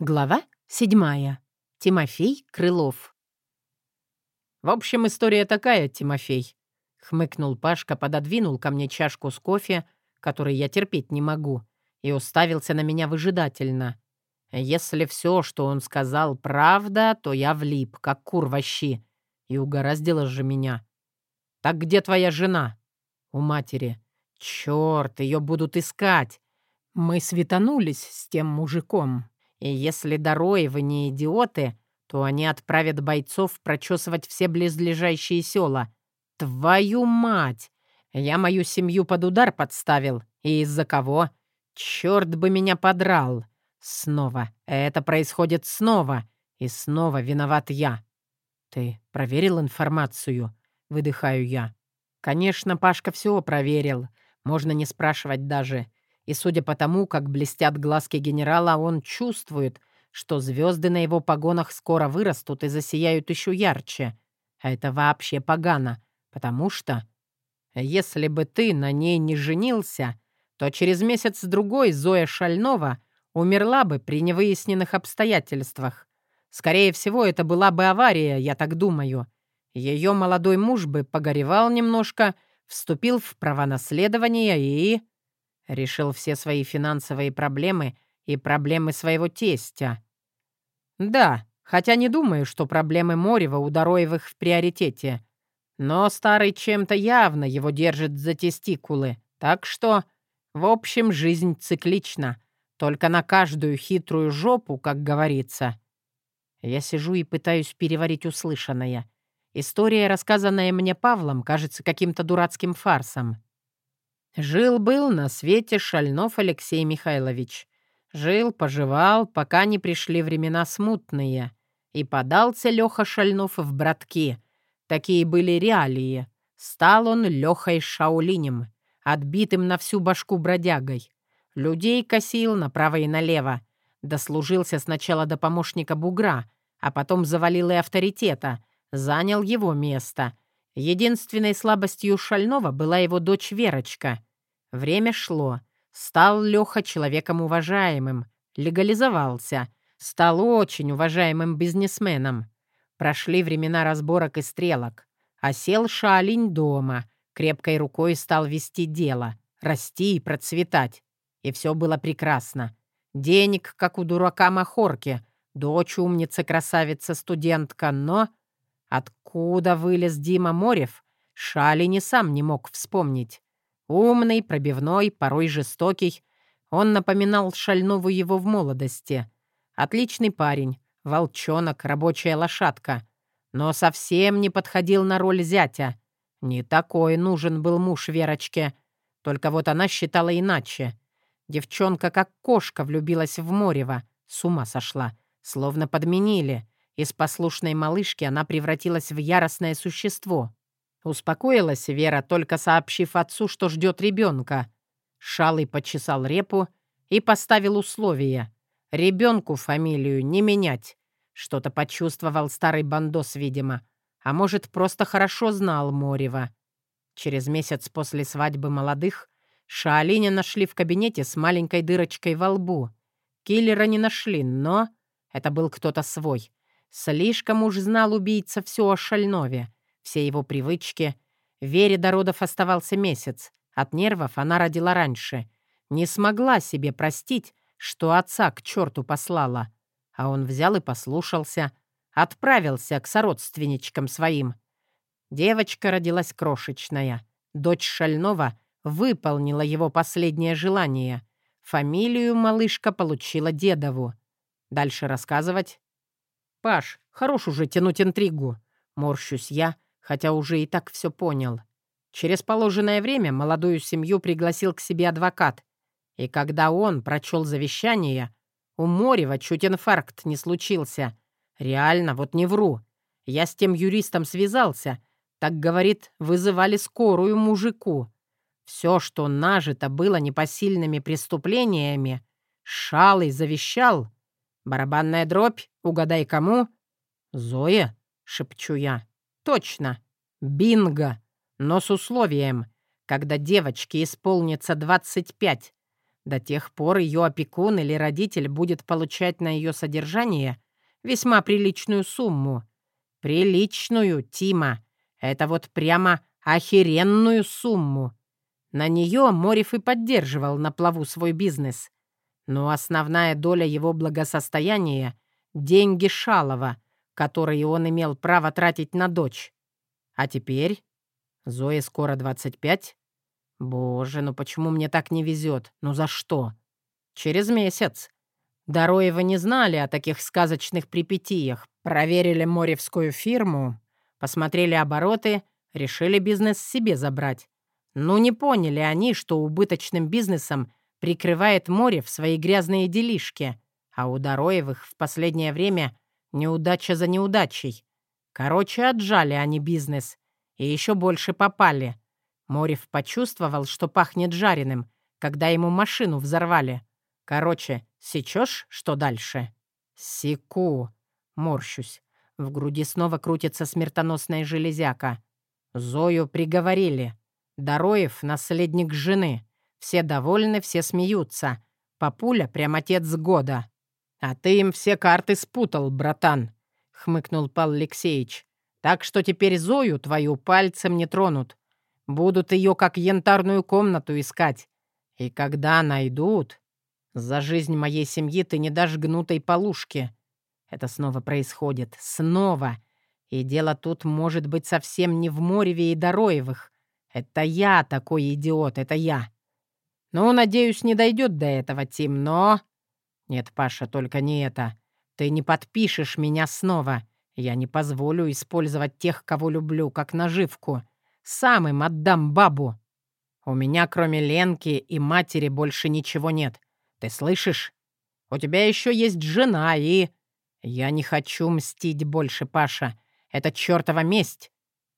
Глава седьмая. Тимофей Крылов. «В общем, история такая, Тимофей», — хмыкнул Пашка, пододвинул ко мне чашку с кофе, который я терпеть не могу, и уставился на меня выжидательно. Если все, что он сказал, правда, то я влип, как кур во щи, и угораздило же меня. «Так где твоя жена?» «У матери». «Черт, ее будут искать!» Мы светанулись с тем мужиком, и если Дороевы не идиоты, то они отправят бойцов прочесывать все близлежащие села. Твою мать! Я мою семью под удар подставил. И из-за кого? Черт бы меня подрал. Снова. Это происходит снова. И снова виноват я. Ты проверил информацию? Выдыхаю я. Конечно, Пашка все проверил. Можно не спрашивать даже. И судя по тому, как блестят глазки генерала, он чувствует, что звезды на его погонах скоро вырастут и засияют еще ярче. А это вообще погано, потому что... Если бы ты на ней не женился, то через месяц-другой Зоя Шальнова умерла бы при невыясненных обстоятельствах. Скорее всего, это была бы авария, я так думаю. Ее молодой муж бы погоревал немножко, вступил в права наследования и... Решил все свои финансовые проблемы и проблемы своего тестя. Да, хотя не думаю, что проблемы Морева у Дороевых в приоритете. Но старый чем-то явно его держит за тестикулы. Так что, в общем, жизнь циклична. Только на каждую хитрую жопу, как говорится. Я сижу и пытаюсь переварить услышанное. История, рассказанная мне Павлом, кажется каким-то дурацким фарсом. Жил-был на свете Шальнов Алексей Михайлович. Жил-поживал, пока не пришли времена смутные. И подался Леха Шальнов в братки. Такие были реалии. Стал он Лехой Шаулинем, отбитым на всю башку бродягой. Людей косил направо и налево. Дослужился сначала до помощника бугра, а потом завалил и авторитета, занял его место — Единственной слабостью Шального была его дочь Верочка. Время шло. Стал Леха человеком уважаемым, легализовался, стал очень уважаемым бизнесменом. Прошли времена разборок и стрелок. А сел Шалинь дома, крепкой рукой стал вести дело, расти и процветать. И все было прекрасно. Денег, как у дурака Махорки, дочь умница-красавица-студентка, но Откуда вылез Дима Морев, Шали не сам не мог вспомнить. Умный, пробивной, порой жестокий. Он напоминал Шальнову его в молодости. Отличный парень, волчонок, рабочая лошадка. Но совсем не подходил на роль зятя. Не такой нужен был муж Верочке. Только вот она считала иначе. Девчонка как кошка влюбилась в Морева. С ума сошла. Словно подменили. Из послушной малышки она превратилась в яростное существо. Успокоилась Вера, только сообщив отцу, что ждет ребенка. Шалый почесал репу и поставил условие. Ребенку фамилию не менять. Что-то почувствовал старый бандос, видимо. А может, просто хорошо знал Морева. Через месяц после свадьбы молодых Шаолиня нашли в кабинете с маленькой дырочкой во лбу. Киллера не нашли, но это был кто-то свой. Слишком уж знал убийца все о Шальнове, все его привычки. Вере до родов оставался месяц. От нервов она родила раньше. Не смогла себе простить, что отца к черту послала. А он взял и послушался. Отправился к сородственничкам своим. Девочка родилась крошечная. Дочь Шальнова выполнила его последнее желание. Фамилию малышка получила дедову. Дальше рассказывать «Паш, хорош уже тянуть интригу!» Морщусь я, хотя уже и так все понял. Через положенное время молодую семью пригласил к себе адвокат. И когда он прочел завещание, у Морева чуть инфаркт не случился. Реально, вот не вру. Я с тем юристом связался. Так, говорит, вызывали скорую мужику. Все, что нажито было непосильными преступлениями, Шалый завещал, «Барабанная дробь? Угадай, кому?» «Зоя?» — шепчу я. «Точно. Бинго. Но с условием, когда девочке исполнится 25. До тех пор ее опекун или родитель будет получать на ее содержание весьма приличную сумму. Приличную, Тима. Это вот прямо охеренную сумму. На нее Морев и поддерживал на плаву свой бизнес. Но основная доля его благосостояния — деньги Шалова, которые он имел право тратить на дочь. А теперь? Зое скоро 25. Боже, ну почему мне так не везет? Ну за что? Через месяц. Дороевы не знали о таких сказочных припятиях. Проверили моревскую фирму, посмотрели обороты, решили бизнес себе забрать. Ну не поняли они, что убыточным бизнесом прикрывает море в свои грязные делишки, а у Дороевых в последнее время неудача за неудачей. Короче, отжали они бизнес и еще больше попали. Морев почувствовал, что пахнет жареным, когда ему машину взорвали. Короче, сечешь, что дальше? Секу. Морщусь. В груди снова крутится смертоносная железяка. Зою приговорили. Дороев — наследник жены. Все довольны, все смеются. Папуля прям отец года. «А ты им все карты спутал, братан», — хмыкнул Пал Алексеевич. «Так что теперь Зою твою пальцем не тронут. Будут ее как янтарную комнату искать. И когда найдут, за жизнь моей семьи ты не дашь гнутой полушки. Это снова происходит. Снова. И дело тут может быть совсем не в Мореве и Дороевых. Это я такой идиот, это я. Ну, надеюсь, не дойдет до этого, Тим, но... Нет, Паша, только не это. Ты не подпишешь меня снова. Я не позволю использовать тех, кого люблю, как наживку. Сам им отдам бабу. У меня, кроме Ленки и матери, больше ничего нет. Ты слышишь? У тебя еще есть жена и... Я не хочу мстить больше, Паша. Это чертова месть.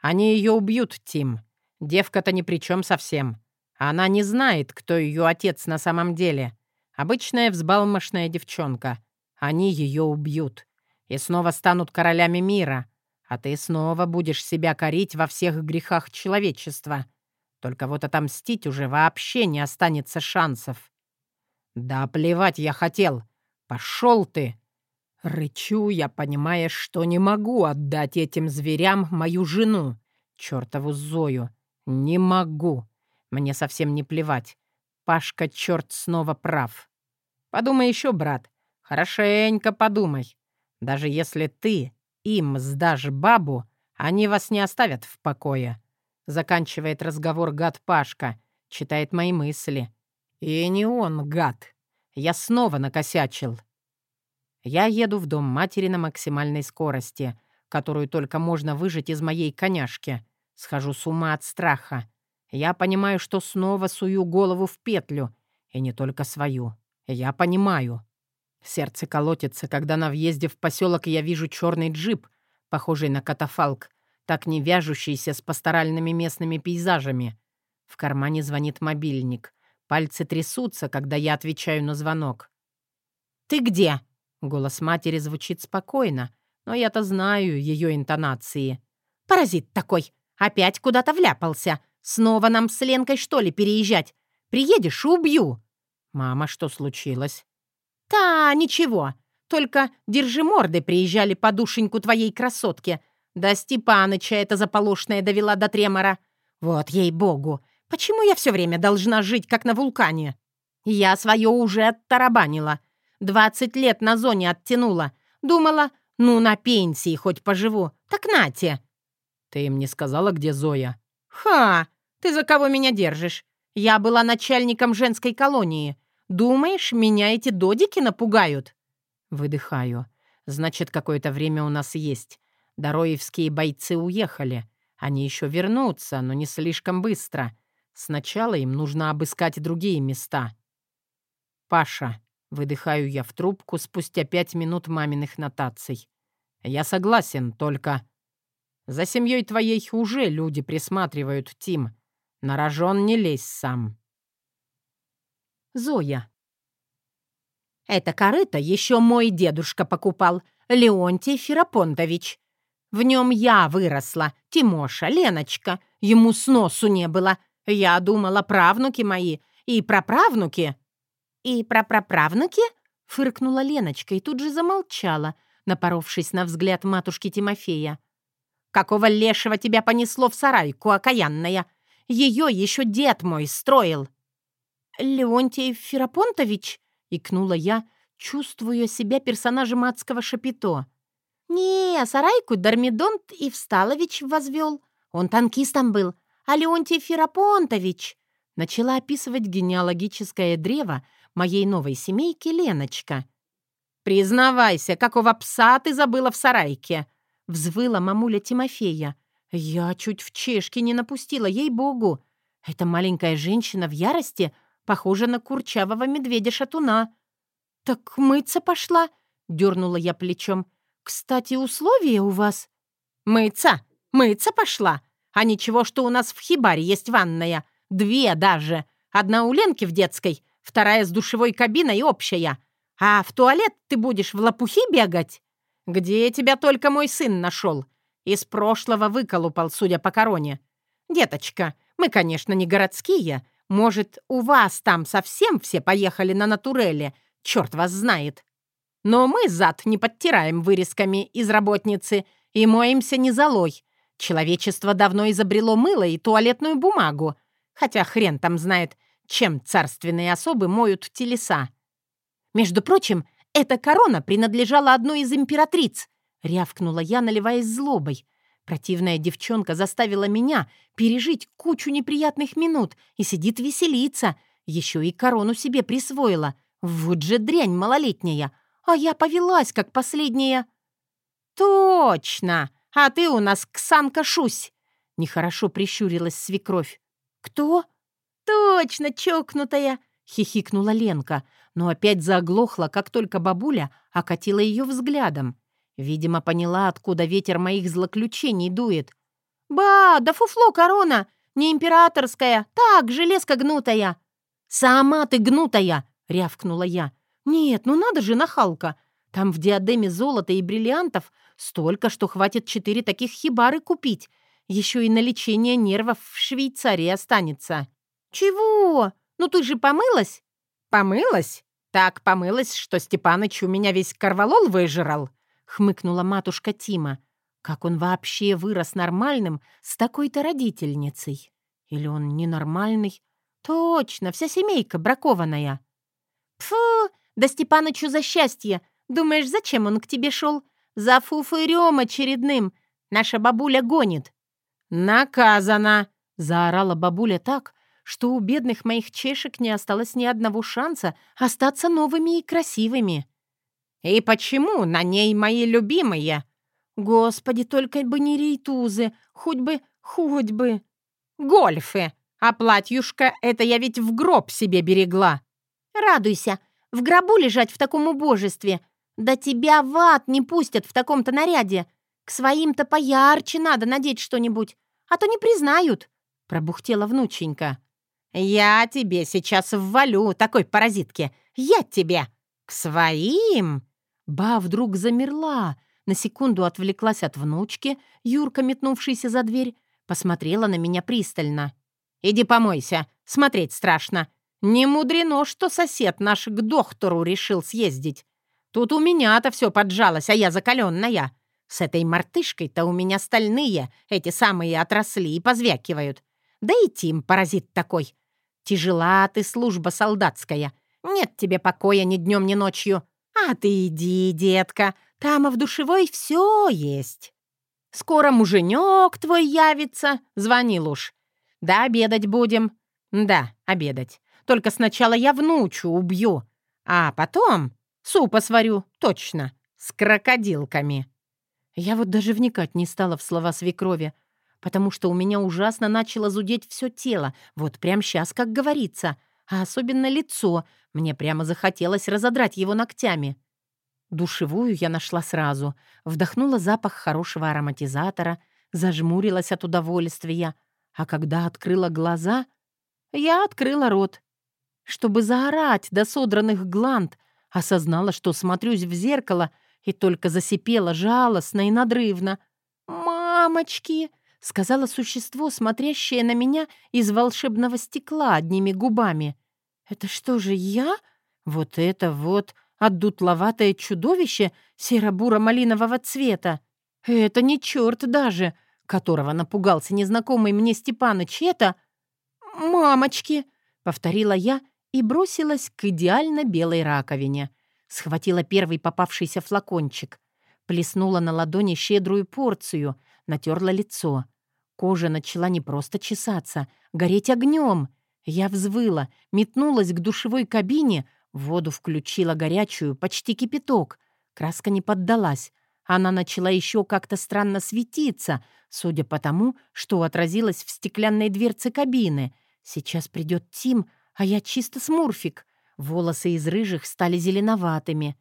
Они ее убьют, Тим. Девка-то ни при чем совсем. Она не знает, кто ее отец на самом деле. Обычная взбалмошная девчонка. Они ее убьют. И снова станут королями мира а ты снова будешь себя корить во всех грехах человечества. Только вот отомстить уже вообще не останется шансов. Да плевать я хотел. Пошел ты. Рычу я, понимая, что не могу отдать этим зверям мою жену, чертову Зою. Не могу. Мне совсем не плевать. Пашка, черт, снова прав. Подумай еще, брат. Хорошенько подумай. Даже если ты им сдашь бабу, они вас не оставят в покое. Заканчивает разговор гад Пашка, читает мои мысли. И не он, гад. Я снова накосячил. Я еду в дом матери на максимальной скорости, которую только можно выжать из моей коняшки. Схожу с ума от страха. Я понимаю, что снова сую голову в петлю. И не только свою. Я понимаю. Сердце колотится, когда на въезде в поселок я вижу черный джип, похожий на катафалк, так не вяжущийся с пасторальными местными пейзажами. В кармане звонит мобильник. Пальцы трясутся, когда я отвечаю на звонок. «Ты где?» Голос матери звучит спокойно, но я-то знаю ее интонации. «Паразит такой! Опять куда-то вляпался! Снова нам с Ленкой, что ли, переезжать? Приедешь — убью!» «Мама, что случилось?» «Та, ничего. Только держи морды приезжали по душеньку твоей красотке. Да Степаныча эта заполошная довела до тремора. Вот ей-богу, почему я все время должна жить, как на вулкане? Я свое уже оттарабанила. Двадцать лет на зоне оттянула. Думала, ну, на пенсии хоть поживу. Так нате!» «Ты им не сказала, где Зоя?» «Ха! Ты за кого меня держишь? Я была начальником женской колонии. Думаешь, меня эти додики напугают?» Выдыхаю. «Значит, какое-то время у нас есть. Дороевские бойцы уехали. Они еще вернутся, но не слишком быстро. Сначала им нужно обыскать другие места». «Паша», — выдыхаю я в трубку спустя пять минут маминых нотаций. «Я согласен, только...» «За семьей твоей уже люди присматривают, Тим. На рожон не лезь сам». Зоя. «Это корыто еще мой дедушка покупал, Леонтий Ферапонтович. В нем я выросла, Тимоша, Леночка. Ему сносу не было. Я думала, правнуки мои и праправнуки. «И прапраправнуки?» — фыркнула Леночка и тут же замолчала, напоровшись на взгляд матушки Тимофея. «Какого лешего тебя понесло в сарайку, окаянная? Ее еще дед мой строил!» «Леонтий Ферапонтович?» — икнула я, чувствуя себя персонажем адского шапито. «Не, сарайку Дармидонт Всталович возвел. Он танкистом был. А Леонтий Ферапонтович...» Начала описывать генеалогическое древо моей новой семейки Леночка. «Признавайся, какого пса ты забыла в сарайке?» — взвыла мамуля Тимофея. Я чуть в чешки не напустила, ей-богу. Эта маленькая женщина в ярости похожа на курчавого медведя-шатуна. «Так мыться пошла?» — дернула я плечом. «Кстати, условия у вас?» «Мыться? Мыться пошла? А ничего, что у нас в хибаре есть ванная. Две даже. Одна у Ленки в детской, вторая с душевой кабиной общая. А в туалет ты будешь в лопухи бегать? Где тебя только мой сын нашел? Из прошлого выколупал, судя по короне. Деточка, мы, конечно, не городские. Может, у вас там совсем все поехали на натуреле? Черт вас знает. Но мы зад не подтираем вырезками из работницы и моемся не золой. Человечество давно изобрело мыло и туалетную бумагу, хотя хрен там знает, чем царственные особы моют телеса. Между прочим, эта корона принадлежала одной из императриц, рявкнула я, наливаясь злобой. Противная девчонка заставила меня пережить кучу неприятных минут и сидит веселиться, еще и корону себе присвоила. Вот же дрянь малолетняя, а я повелась, как последняя. «Точно! А ты у нас Ксанка Шусь!» Нехорошо прищурилась свекровь. «Кто?» «Точно, чокнутая!» — хихикнула Ленка, но опять заглохла, как только бабуля окатила ее взглядом. Видимо, поняла, откуда ветер моих злоключений дует. «Ба, да фуфло корона! Не императорская, так, железка гнутая!» «Сама ты гнутая!» — рявкнула я. «Нет, ну надо же, нахалка! Там в диадеме золота и бриллиантов столько, что хватит четыре таких хибары купить. Еще и на лечение нервов в Швейцарии останется». «Чего? Ну ты же помылась?» «Помылась? Так помылась, что Степаныч у меня весь корвалол выжрал», — хмыкнула матушка Тима. «Как он вообще вырос нормальным с такой-то родительницей? Или он ненормальный? Точно, вся семейка бракованная». «Пфу, да Степанычу за счастье! Думаешь, зачем он к тебе шел? За фуфырем очередным! Наша бабуля гонит!» «Наказана!» — заорала бабуля так, что у бедных моих чешек не осталось ни одного шанса остаться новыми и красивыми. «И почему на ней мои любимые?» «Господи, только бы не рейтузы, хоть бы, хоть бы...» «Гольфы! А платьюшка это я ведь в гроб себе берегла!» «Радуйся! В гробу лежать в таком убожестве! Да тебя в ад не пустят в таком-то наряде! К своим-то поярче надо надеть что-нибудь, а то не признают!» Пробухтела внученька. «Я тебе сейчас ввалю, такой паразитке! Я тебе! К своим!» Ба вдруг замерла, на секунду отвлеклась от внучки, Юрка, метнувшийся за дверь, посмотрела на меня пристально. «Иди помойся, смотреть страшно. Не мудрено, что сосед наш к доктору решил съездить. Тут у меня-то все поджалось, а я закаленная. С этой мартышкой-то у меня стальные, эти самые отросли и позвякивают. Да и Тим, паразит такой. Тяжела ты служба солдатская. Нет тебе покоя ни днем, ни ночью. А ты иди, детка, там в душевой все есть. Скоро муженек твой явится, звонил уж. Да обедать будем. Да, обедать. Только сначала я внучу убью, а потом супа сварю, точно, с крокодилками. Я вот даже вникать не стала в слова свекрови, потому что у меня ужасно начало зудеть все тело, вот прямо сейчас, как говорится, а особенно лицо, мне прямо захотелось разодрать его ногтями. Душевую я нашла сразу, вдохнула запах хорошего ароматизатора, зажмурилась от удовольствия, а когда открыла глаза, я открыла рот. Чтобы заорать до содранных гланд, осознала, что смотрюсь в зеркало и только засипела жалостно и надрывно. «Мамочки!» — сказала существо, смотрящее на меня из волшебного стекла одними губами. «Это что же я? Вот это вот отдутловатое чудовище серо-буро-малинового цвета. Это не черт даже, которого напугался незнакомый мне Степаныч, это... «Мамочки!» — повторила я и бросилась к идеально белой раковине. Схватила первый попавшийся флакончик. Плеснула на ладони щедрую порцию, натерла лицо. Кожа начала не просто чесаться, гореть огнем. Я взвыла, метнулась к душевой кабине, воду включила горячую, почти кипяток. Краска не поддалась. Она начала еще как-то странно светиться, судя по тому, что отразилось в стеклянной дверце кабины. Сейчас придет Тим, а я чисто смурфик. Волосы из рыжих стали зеленоватыми.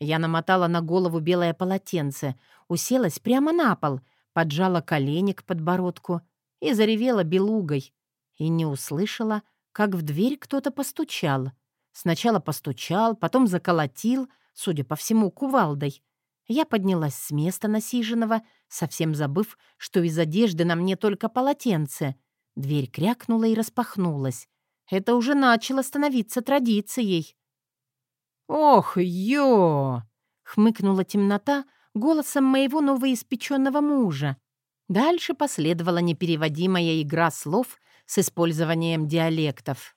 Я намотала на голову белое полотенце, уселась прямо на пол, поджала колени к подбородку и заревела белугой. И не услышала, как в дверь кто-то постучал. Сначала постучал, потом заколотил, судя по всему, кувалдой. Я поднялась с места насиженного, совсем забыв, что из одежды на мне только полотенце. Дверь крякнула и распахнулась. Это уже начало становиться традицией. «Ох, ё!» — хмыкнула темнота голосом моего новоиспеченного мужа. Дальше последовала непереводимая игра слов с использованием диалектов.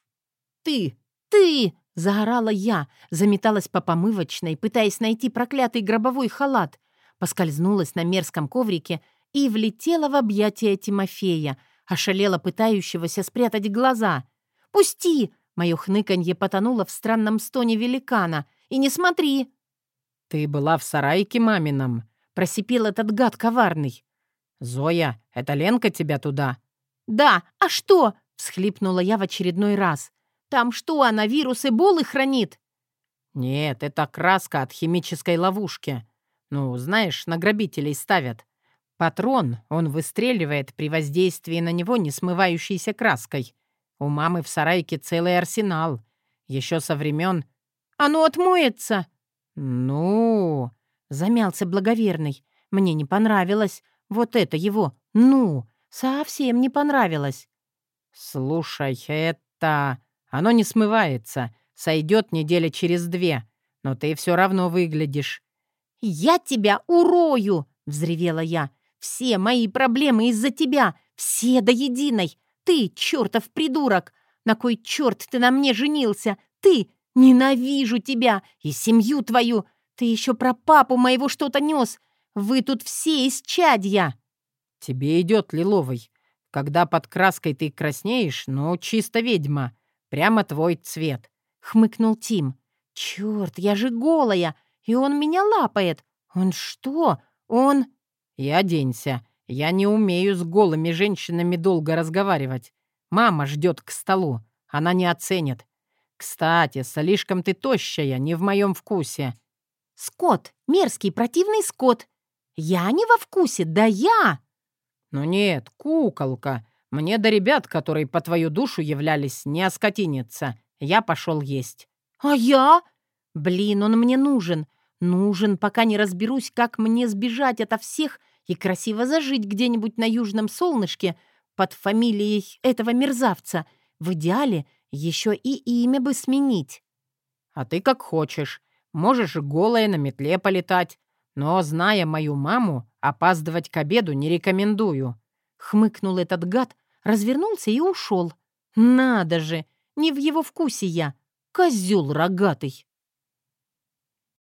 «Ты! Ты!» — заорала я, заметалась по помывочной, пытаясь найти проклятый гробовой халат, поскользнулась на мерзком коврике и влетела в объятия Тимофея, ошалела пытающегося спрятать глаза — «Пусти!» Мое хныканье потонуло в странном стоне великана. «И не смотри!» «Ты была в сарайке мамином», — просипел этот гад коварный. «Зоя, это Ленка тебя туда?» «Да, а что?» — всхлипнула я в очередной раз. «Там что, она вирус Эболы хранит?» «Нет, это краска от химической ловушки. Ну, знаешь, на грабителей ставят. Патрон он выстреливает при воздействии на него несмывающейся краской. У мамы в сарайке целый арсенал. Еще со времен... «Оно отмоется!» «Ну...» — замялся благоверный. «Мне не понравилось. Вот это его. Ну, совсем не понравилось». «Слушай, это... Оно не смывается. Сойдет недели через две. Но ты все равно выглядишь». «Я тебя урою!» — взревела я. «Все мои проблемы из-за тебя. Все до единой. Ты, чертов придурок! На кой черт ты на мне женился? Ты! Ненавижу тебя! И семью твою! Ты еще про папу моего что-то нес! Вы тут все из чадья!» «Тебе идет, Лиловый. Когда под краской ты краснеешь, ну, чисто ведьма. Прямо твой цвет», — хмыкнул Тим. «Черт, я же голая, и он меня лапает. Он что? Он...» «И оденься. Я не умею с голыми женщинами долго разговаривать. Мама ждет к столу. Она не оценит. Кстати, слишком ты тощая, не в моем вкусе. Скот, мерзкий, противный скот. Я не во вкусе, да я. Ну нет, куколка. Мне до ребят, которые по твою душу являлись, не оскотиниться. Я пошел есть. А я? Блин, он мне нужен. Нужен, пока не разберусь, как мне сбежать ото всех и красиво зажить где-нибудь на южном солнышке под фамилией этого мерзавца. В идеале еще и имя бы сменить. А ты как хочешь. Можешь голая на метле полетать. Но, зная мою маму, опаздывать к обеду не рекомендую. Хмыкнул этот гад, развернулся и ушел. Надо же, не в его вкусе я. Козел рогатый.